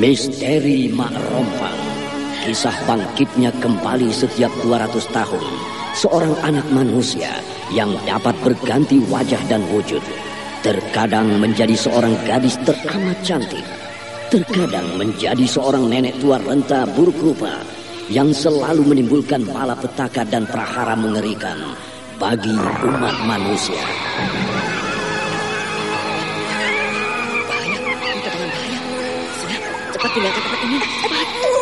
Misteri Mak Rompang. Kisah bangkitnya kembali setiap 200 tahun. Seorang anak manusia yang dapat berganti wajah dan wujud. Terkadang menjadi seorang gadis teramat cantik. Terkadang menjadi seorang nenek tua renta buruk rupa Yang selalu menimbulkan malapetaka dan prahara mengerikan Bagi umat manusia cepat tinggalkan tempat ini. Cepat. Tunggu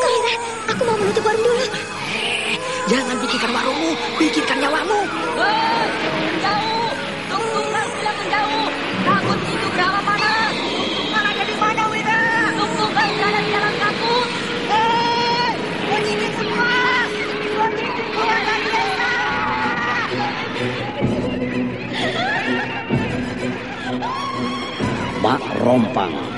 aku mau menutup warung dulu. Eh, jangan pikirkan warungmu, pikirkan nyawamu. Hei, menjauh. Tung-tungkan tidak menjauh. Takut itu berapa panas. Tungtungkan ada di mana, Wida? Tung-tungkan berada di dalam takut. Hei, ini semua. Mak Rompang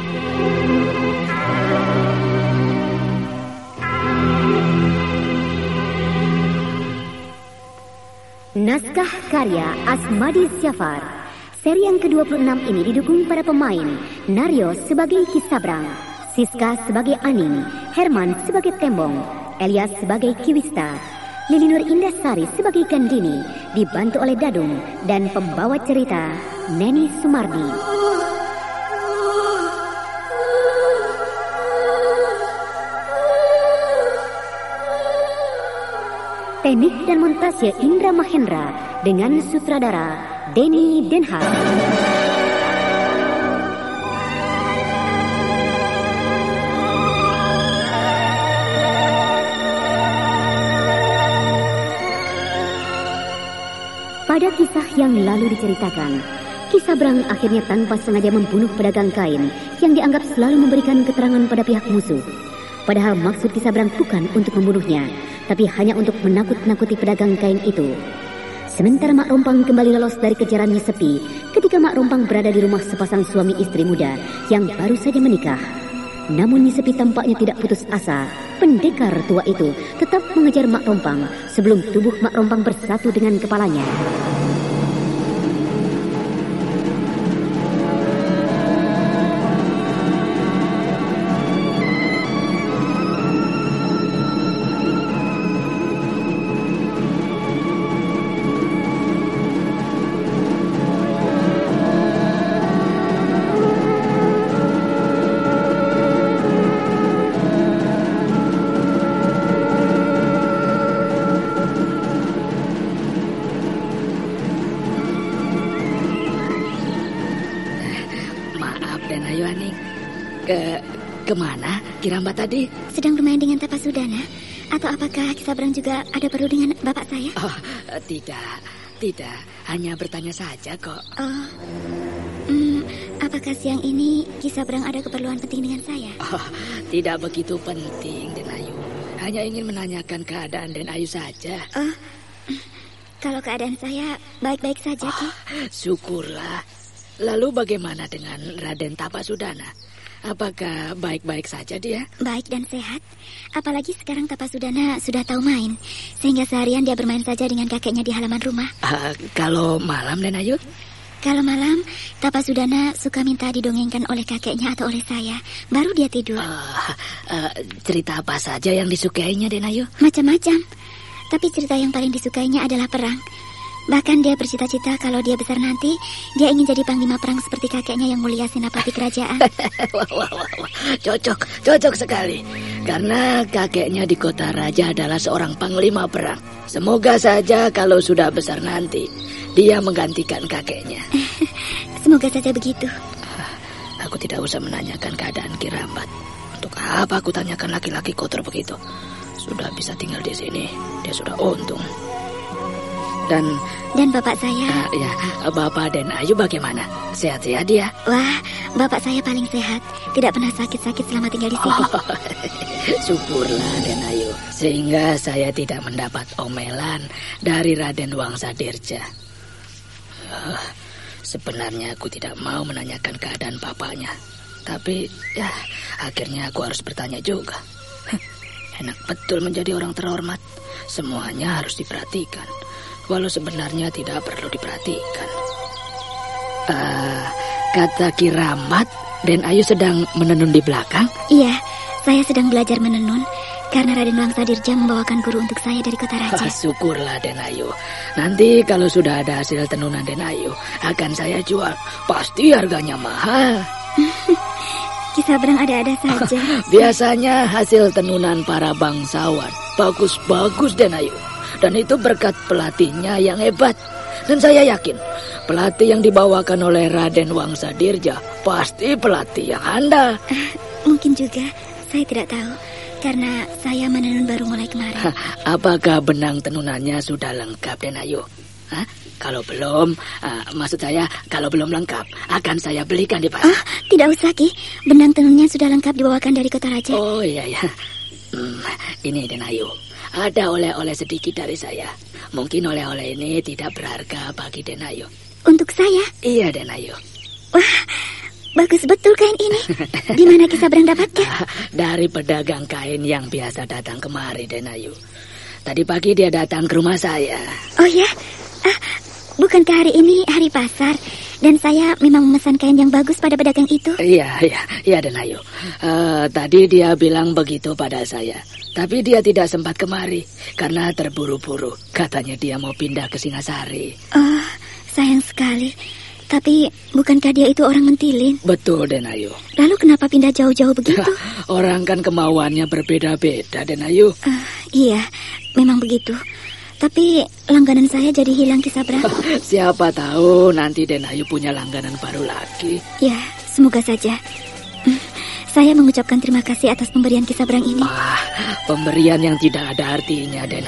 Naskah karya Asmadi Syafar. Seri yang ke-26 ini didukung para pemain Naryo sebagai Kisabrang, Siska sebagai Aning, Herman sebagai Tembong, Elias sebagai Kiwista, Lilinur Indasari sebagai Gandini, dibantu oleh Dadung dan pembawa cerita Neni Sumardi. teknik dan montase Indra Mahendra dengan sutradara Denny Denha. Pada kisah yang lalu diceritakan, kisah Brang akhirnya tanpa sengaja membunuh pedagang kain yang dianggap selalu memberikan keterangan pada pihak musuh. Padahal maksud kisah Brang bukan untuk membunuhnya, tapi hanya untuk menakut-nakuti pedagang kain itu. Sementara Mak Rompang kembali lolos dari kejarannya sepi ketika Mak Rompang berada di rumah sepasang suami istri muda yang baru saja menikah. Namun Nisepi tampaknya tidak putus asa. Pendekar tua itu tetap mengejar Mak Rompang sebelum tubuh Mak Rompang bersatu dengan kepalanya. Kiramba tadi? Sedang bermain dengan Tapasudana? Atau apakah Kisabrang juga ada perlu dengan bapak saya? Oh, tidak, tidak. Hanya bertanya saja kok. Oh, hmm, apakah siang ini Kisabrang ada keperluan penting dengan saya? Oh, tidak begitu penting, Den Ayu. Hanya ingin menanyakan keadaan Den Ayu saja. Oh, kalau keadaan saya baik-baik saja, Ki. Syukurlah. Lalu bagaimana dengan Raden Tapasudana? Apakah baik-baik saja dia? Baik dan sehat. Apalagi sekarang Tapasudana sudah tahu main. Sehingga seharian dia bermain saja dengan kakeknya di halaman rumah. Ah, kalau malam Den Ayu? Kalau malam, Tapasudana suka minta didongengkan oleh kakeknya atau oleh saya. Baru dia tidur. Ah, ah, cerita apa saja yang disukainya Den Ayu? Macam-macam. Tapi cerita yang paling disukainya adalah perang. Bahkan dia bercita-cita kalau dia besar nanti, dia ingin jadi panglima perang seperti kakeknya yang mulia senapati kerajaan. wah, wah, wah, wah. Cocok, cocok sekali. Karena kakeknya di kota raja adalah seorang panglima perang. Semoga saja kalau sudah besar nanti, dia menggantikan kakeknya. Semoga saja begitu. Aku tidak usah menanyakan keadaan Kirambat. Untuk apa aku tanyakan laki-laki kotor begitu? Sudah bisa tinggal di sini, dia sudah untung. Dan Dan bapak saya, ah, ya, Bapak dan Ayu bagaimana? Sehat-sehat dia? wah, bapak saya paling sehat. Tidak pernah sakit-sakit selama tinggal di sini. Oh, syukurlah Den Ayu. Sehingga saya tidak mendapat omelan dari Raden Wangsa Dirja. Ah, sebenarnya aku tidak mau menanyakan keadaan bapaknya. Tapi ya akhirnya aku harus bertanya juga. Enak betul menjadi orang terhormat. Semuanya harus diperhatikan. Walau sebenarnya tidak perlu diperhatikan. Ah, kata Kiramat, Den Ayu sedang menenun di belakang. Iya, saya sedang belajar menenun karena Raden Wangsa Dirja membawakan guru untuk saya dari kota raja. Ah, syukurlah Den Ayu. Nanti kalau sudah ada hasil tenunan Den Ayu, akan saya jual. Pasti harganya mahal. Kisah berang ada-ada saja. Biasanya hasil tenunan para bangsawan bagus-bagus Den Ayu. Dan itu berkat pelatihnya yang hebat. Dan saya yakin pelatih yang dibawakan oleh Raden Wangsa Dirja pasti pelatih yang handal. Mungkin juga, saya tidak tahu. Karena saya menenun baru mulai kemarin. Apakah benang tenunannya sudah lengkap Den Ayu? Hah? Kalau belum, ah, maksud saya kalau belum lengkap akan saya belikan di pasar. Oh, tidak usah, Ki. Benang tenunnya sudah lengkap dibawakan dari kota raja. Oh iya ya. Hmm, ini Den Ayu. Ada oleh-oleh sedikit dari saya. Mungkin oleh-oleh ini tidak berharga bagi Den Ayu. Untuk saya? Iya Den Ayu. Wah, bagus betul kain ini. Di mana kisah berang dapatnya? Dari pedagang kain yang biasa datang kemari Den Ayu. Tadi pagi dia datang ke rumah saya. Oh ya? Ah, bukankah hari ini hari pasar? Dan saya memang memesan kain yang bagus pada pedagang itu. Iya, iya, iya Den Ayu. Eh, tadi dia bilang begitu pada saya. Tapi dia tidak sempat kemari karena terburu-buru. Katanya dia mau pindah ke Singasari. Oh, sayang sekali. Tapi bukankah dia itu orang mentilin? Betul Den Ayu. Lalu kenapa pindah jauh-jauh begitu? Orang kan kemauannya berbeda-beda Den Ayu. Ah, iya, memang begitu. Tapi langganan saya jadi hilang kisah berang. Siapa tahu nanti Den Ayu punya langganan baru lagi. Ya, semoga saja. Hmm, Saya mengucapkan terima kasih atas pemberian kisah berang ini. Ah, pemberian yang tidak ada artinya Den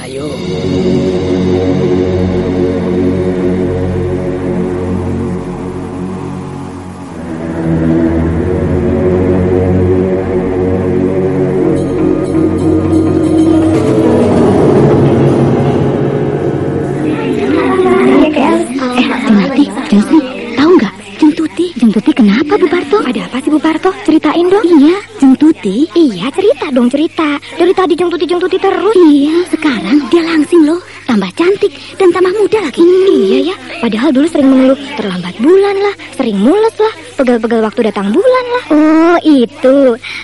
dong. Iya, Jeng Tuti. Iya cerita dong cerita. Dari tadi Jeng Tuti Jeng Tuti terus. Iya, sekarang dia langsing loh. Tambah cantik dan tambah muda lagi. Iya ya. Padahal dulu sering mengeluh terlambat bulan lah, sering mules lah, pegel-pegel waktu datang bulan lah. Oh, itu.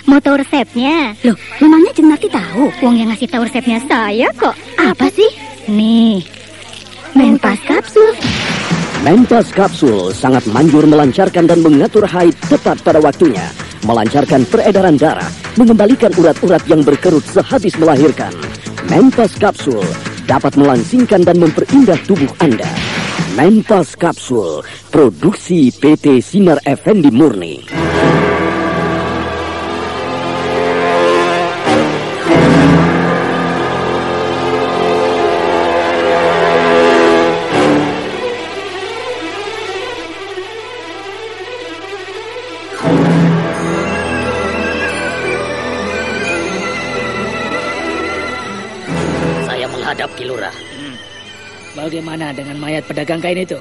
Mau tahu resepnya? Loh, memangnya Jeng Narti tahu? Wong yang ngasih tahu resepnya saya kok. Apa sih? Nih, Menpas Kapsul. Menpas Kapsul sangat manjur melancarkan dan mengatur haid tepat pada waktunya, melancarkan peredaran darah, mengembalikan urat-urat yang berkerut sehabis melahirkan. Menpas Kapsul dapat melangsingkan dan memperindah tubuh Anda. Menpas Kapsul, produksi PT Sinar Effendi Murni. Bagaimana dengan mayat pedagang kain itu?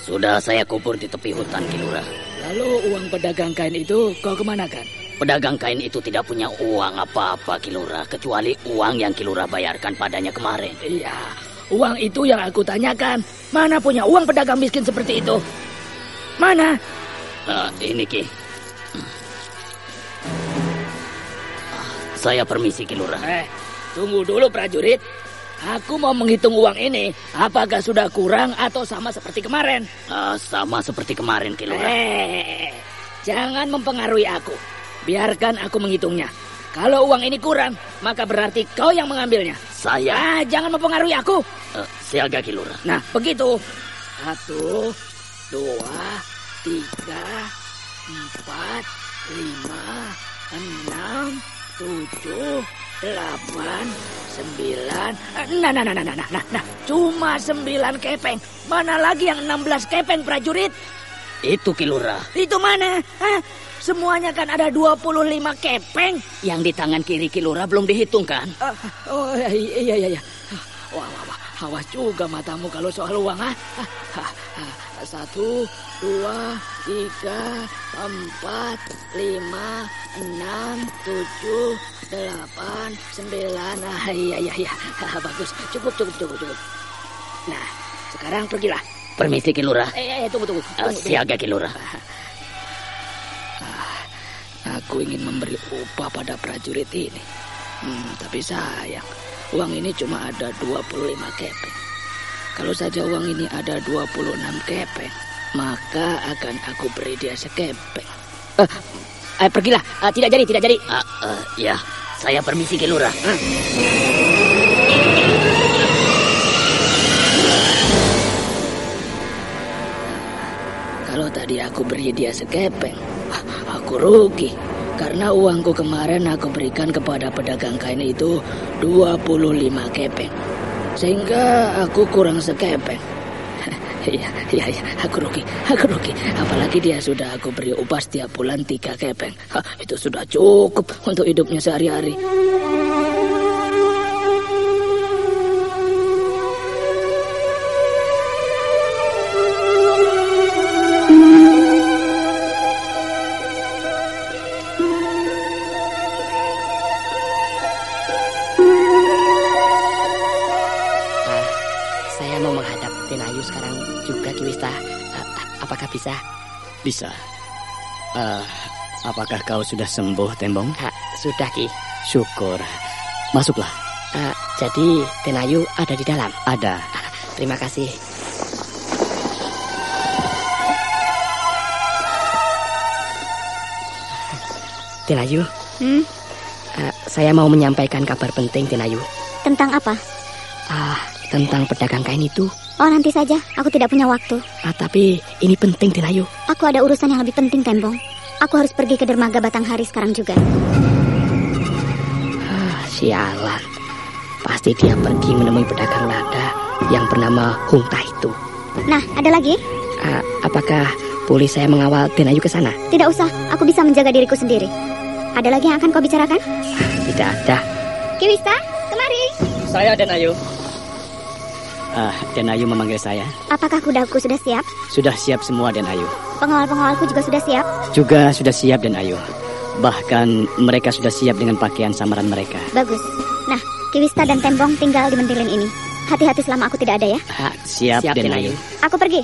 Sudah saya kubur di tepi hutan Kilura. Lalu uang pedagang kain itu kau kemanakan? Pedagang kain itu tidak punya uang apa-apa Kilura kecuali uang yang Kilura bayarkan padanya kemarin. Iya, uang itu yang aku tanyakan. Mana punya uang pedagang miskin seperti itu? Mana? Eh, ini Ki. Ah, Saya permisi Kilura. Eh, tunggu dulu prajurit. Aku mau menghitung uang ini. Apakah sudah kurang atau sama seperti kemarin? Eh, sama seperti kemarin Kilura. Eh, jangan mempengaruhi aku. Biarkan aku menghitungnya. Kalau uang ini kurang, maka berarti kau yang mengambilnya. Saya Ah, jangan mempengaruhi aku. eh, siaga Kilura. Nah, begitu. Satu, dua, tiga, empat, lima, enam, tujuh, delapan, sembilan. Nah, nah, nah, nah, nah, nah, nah, nah. Cuma sembilan kepeng. Mana lagi yang enam belas kepeng prajurit? Itu Kilura. Itu mana? Hah? Semuanya kan ada 25 kepeng. Yang di tangan kiri Kilura belum dihitung kan? Ah, oh iya iya iya. iya. Wah, wah, wah. Awas juga matamu kalau soal uang ah. Ah, ah, ah. Satu, dua, tiga, empat, lima, enam, tujuh, delapan, sembilan. Ah, iya iya iya. Ah, Bagus. Cukup cukup cukup cukup. Nah, sekarang pergilah. Permisi Kilura. Eh, eh tunggu tunggu. Eh, tunggu, tunggu. siaga Kilura. Aku ingin memberi upah pada prajurit ini. Hmm, tapi sayang, uang ini cuma ada 25 kepeng. Kalau saja uang ini ada 26 kepeng, maka akan aku beri dia sekepeng. Eh, eh pergilah. Eh, tidak jadi, tidak jadi. Ah, eh, ya, saya permisi Kilura. Kalau tadi aku beri dia sekepeng, aku rugi. Karena uangku kemarin aku berikan kepada pedagang kain itu 25 kepeng. Sehingga aku kurang sekepeng. Iya, iya, iya, aku rugi, aku rugi. Apalagi dia sudah aku beri upah setiap bulan tiga kepeng. Itu sudah cukup untuk hidupnya sehari-hari. Bisa? Bisa. Eh, apakah kau sudah sembuh, Tembong? Ah, sudah Ki. Syukur. Masuklah. Ah, jadi Tenayu ada di dalam. Ada. Terima kasih. Tenayu, Hmm, ah, saya mau menyampaikan kabar penting Tenayu. tentang apa? Ah, tentang pedagang kain itu. Oh, nanti saja. Aku tidak punya waktu. Ah, tapi ini penting Tenayu. Aku ada urusan yang lebih penting, Tembong. Aku harus pergi ke dermaga Batanghari sekarang juga. Ah, sialan. Pasti dia pergi menemui pedagang lada yang bernama Hungta itu. Nah, ada lagi? Ah, apakah boleh saya mengawal Tenayu ke sana? Tidak usah. Aku bisa menjaga diriku sendiri. Ada lagi yang akan kau bicarakan? Tidak ada. Kiwista, kemari. Saya dan Ayu. Ah, Den Ayu memanggil saya. Apakah kudaku sudah siap? Sudah siap semua Den Ayu. Pengawal-pengawalku juga sudah siap? Juga sudah siap Den Ayu. Bahkan mereka sudah siap dengan pakaian samaran mereka. Bagus. Nah, Kiwista dan Tembong tinggal di mentilin ini. Hati-hati selama aku tidak ada ya. Ah, siap, Siap, Den Den Ayu. Ayu. Aku pergi.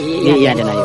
Iya, iya Den Ayu.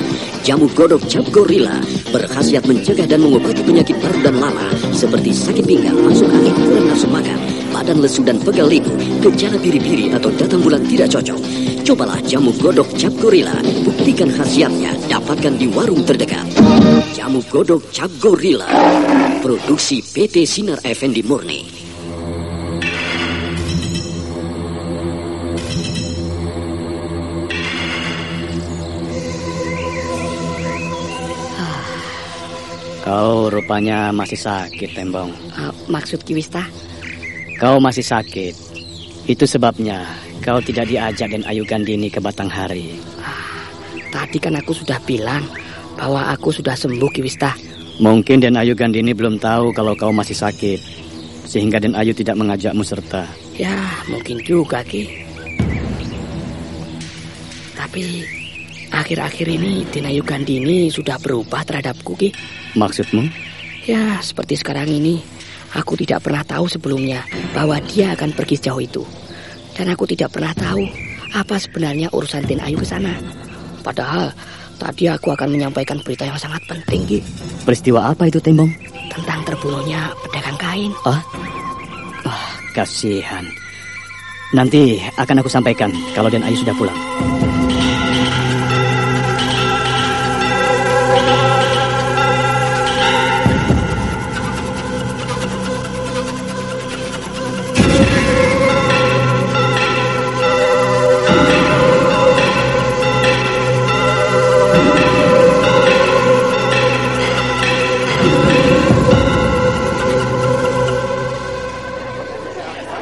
Jamu godok cap gorila berkhasiat mencegah dan mengobati penyakit paru dan lala seperti sakit pinggang, masuk angin, kurang nafsu makan, badan lesu dan pegal liku, gejala biri-biri atau datang bulan tidak cocok. Cobalah jamu godok cap gorila, buktikan khasiatnya, dapatkan di warung terdekat. Jamu godok cap gorila, produksi PT Sinar Effendi Murni. Kau rupanya masih sakit, Tembong. Ah, maksud Kiwista? Kau masih sakit. Itu sebabnya kau tidak diajak Den Ayu Gandini ke Batanghari. Tadi kan aku sudah bilang bahwa aku sudah sembuh, Kiwista. Mungkin Den Ayu Gandini belum tahu kalau kau masih sakit. Sehingga Den Ayu tidak mengajakmu serta. Ya, mungkin juga, Ki. Tapi akhir-akhir ini Dinayu Gandini sudah berubah terhadapku, Ki. Maksudmu? Ya, seperti sekarang ini, aku tidak pernah tahu sebelumnya bahwa dia akan pergi sejauh itu. Dan aku tidak pernah tahu apa sebenarnya urusan Tin Ayu ke sana. Padahal tadi aku akan menyampaikan berita yang sangat penting, Ki, Peristiwa apa itu, Tembong? tentang terbunuhnya pedagang kain. Ah? Ah, kasihan. Nanti akan aku sampaikan kalau Den Ayu sudah pulang.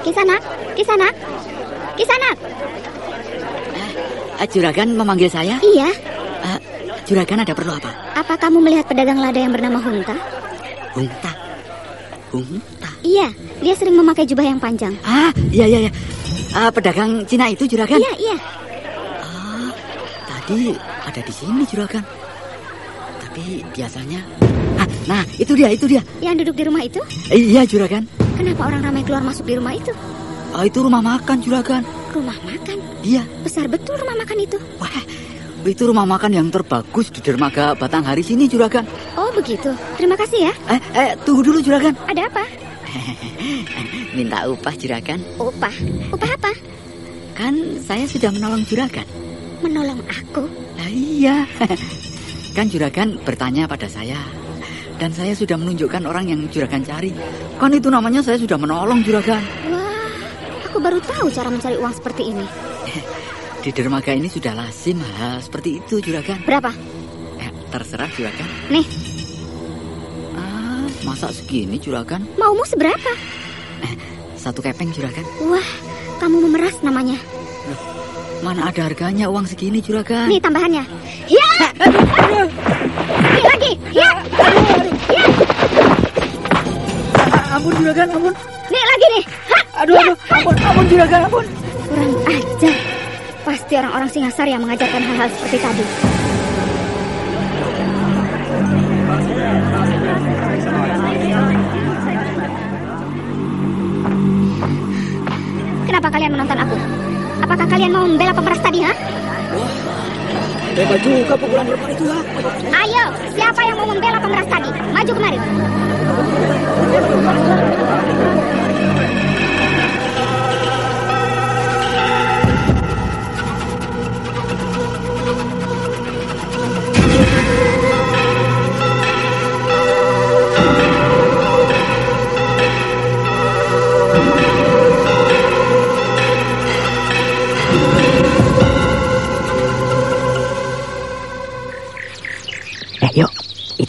Kisanak, Kisanak, Kisanak. Eh, Juragan memanggil saya? Iya, Eh, Juragan ada perlu apa? apa kamu melihat pedagang lada yang bernama Hunta? Hunta. Hunta. Iya, dia sering memakai jubah yang panjang. Ah, iya iya iya. Ah, pedagang Cina itu Juragan? Iya, iya. Ah, tadi ada di sini Juragan. Tapi biasanya Ah, nah, itu dia, itu dia. Yang duduk di rumah itu? Iya Juragan. Kenapa orang ramai keluar masuk di rumah itu? Oh, itu rumah makan Juragan. Rumah makan. Iya. Besar betul rumah makan itu. Wah, itu rumah makan yang terbagus di dermaga Batanghari sini Juragan. Oh, begitu. Terima kasih ya. Eh, eh, tunggu dulu Juragan. Ada apa? Minta upah Juragan. Upah. Upah apa? Kan saya sudah menolong Juragan. Menolong aku. Nah, iya. kan Juragan bertanya pada saya. Dan saya sudah menunjukkan orang yang Juragan cari. Kan itu namanya saya sudah menolong Juragan. Wah, aku baru tahu cara mencari uang seperti ini. Di dermaga ini sudah lazim hal seperti itu Juragan. Berapa? Eh, terserah Juragan. Nih, Ah, masa segini Juragan? maumu seberapa? Satu kepeng Juragan. Wah, kamu memeras namanya. Mana ada harganya uang segini Juragan? Nih tambahannya. Ya! Lagi. Ya! Ya! Ampun Juragan, ampun. Nih lagi nih. Hah! Aduh, aduh, ampun, ampun Juragan, ampun. Kurang ajar. Pasti orang-orang Singasari yang mengajarkan hal-hal seperti tadi. Kenapa kalian menonton aku? Apakah kalian mau membela pemeras tadi, ha? Hebat juga pukulan perempuan itu ya. Ayo, siapa yang mau membela pemeras tadi? Maju kemari.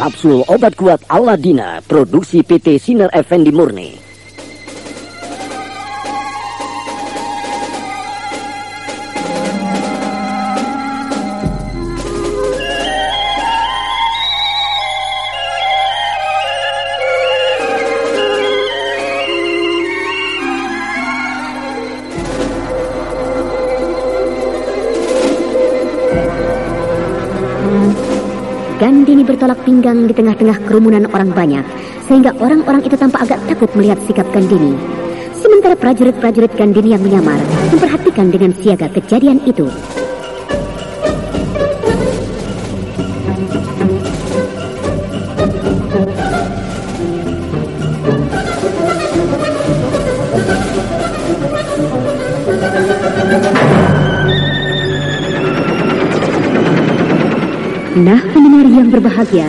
Kapsul obat kuat Aladina, produksi PT Sinar Effendi Murni. Bertolak pinggang di tengah-tengah kerumunan orang banyak, sehingga orang-orang itu tampak agak takut melihat sikap Gandini. Sementara prajurit-prajurit Gandini yang menyamar memperhatikan dengan siaga kejadian itu. Nah, pendengar yang berbahagia,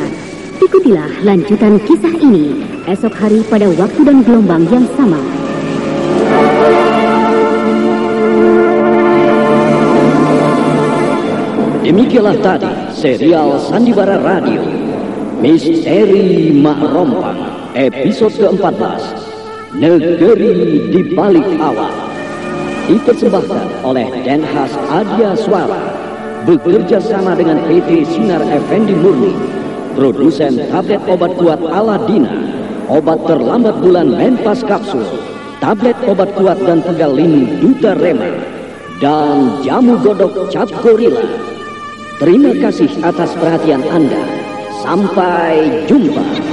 ikutilah lanjutan kisah ini esok hari pada waktu dan gelombang yang sama. Demikianlah tadi serial Sandiwara Radio Misteri Mak Rompang episode ke-14 Negeri di Balik Awan dipersembahkan oleh Denhas Adia Suara bekerja sama dengan PT Sinar Effendi Murni. Produsen tablet obat kuat Aladina obat terlambat bulan Menpas Kapsul. Tablet obat kuat dan pegal lini Duta Rema. Dan jamu godok cap gorila Terima kasih atas perhatian Anda. Sampai jumpa.